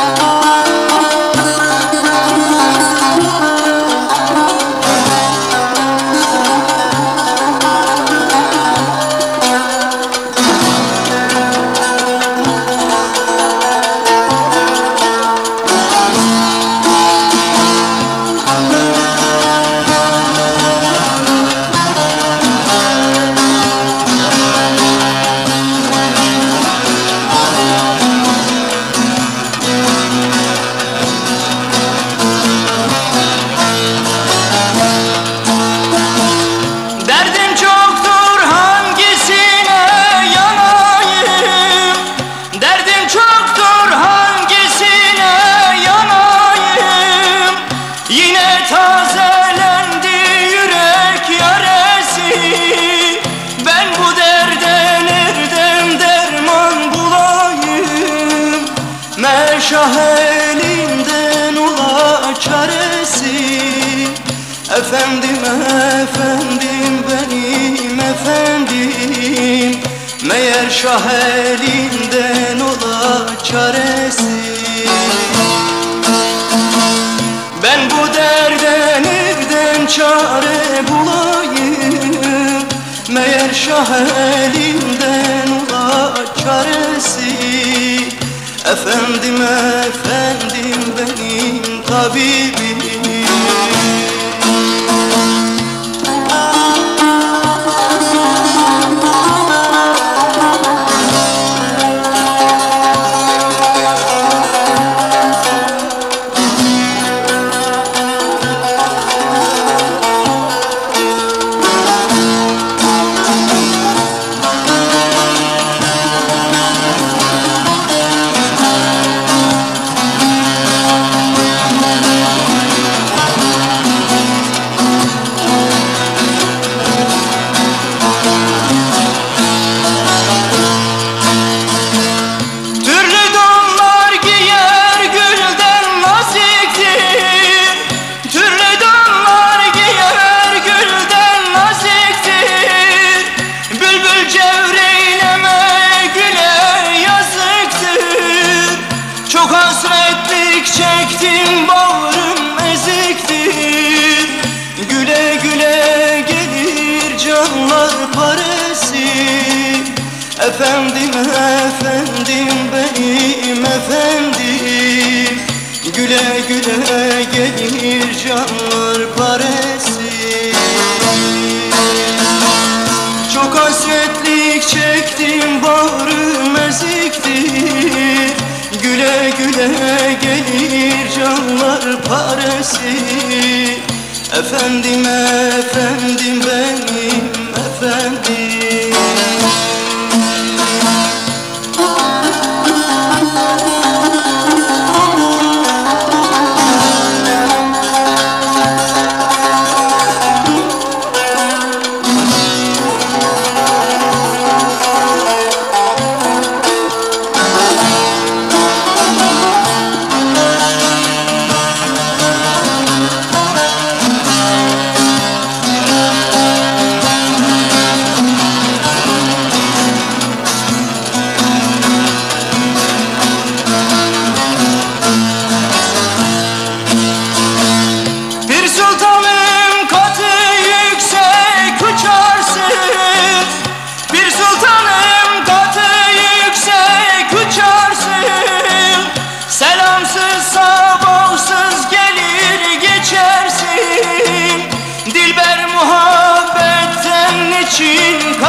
Oh. oh, oh. Meşah elinden ula çaresi Efendim efendim benim efendim Meğer şah elinden ola çaresi Ben bu derde nereden çare bulayım? Meğer şah elinden ola çaresi Efendim efendim benim tabibim Efendim efendim benim efendim. Güle güle gelir canlar paresi. Çok hasretlik çektim bağrım eziktir Güle güle gelir canlar paresi. Efendim efendim benim efendim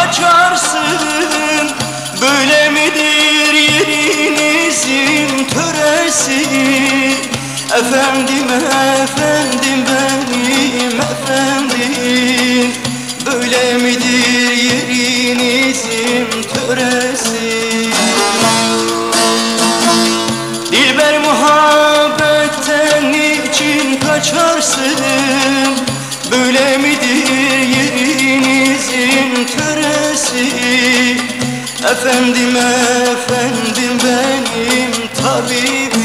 için kaçarsın Böyle midir yerinizin töresi? Efendim efendim benim efendim. Böyle midir yerinizin töresi? Dilber muhabbetten niçin kaçarsın Efendim efendim benim tabibim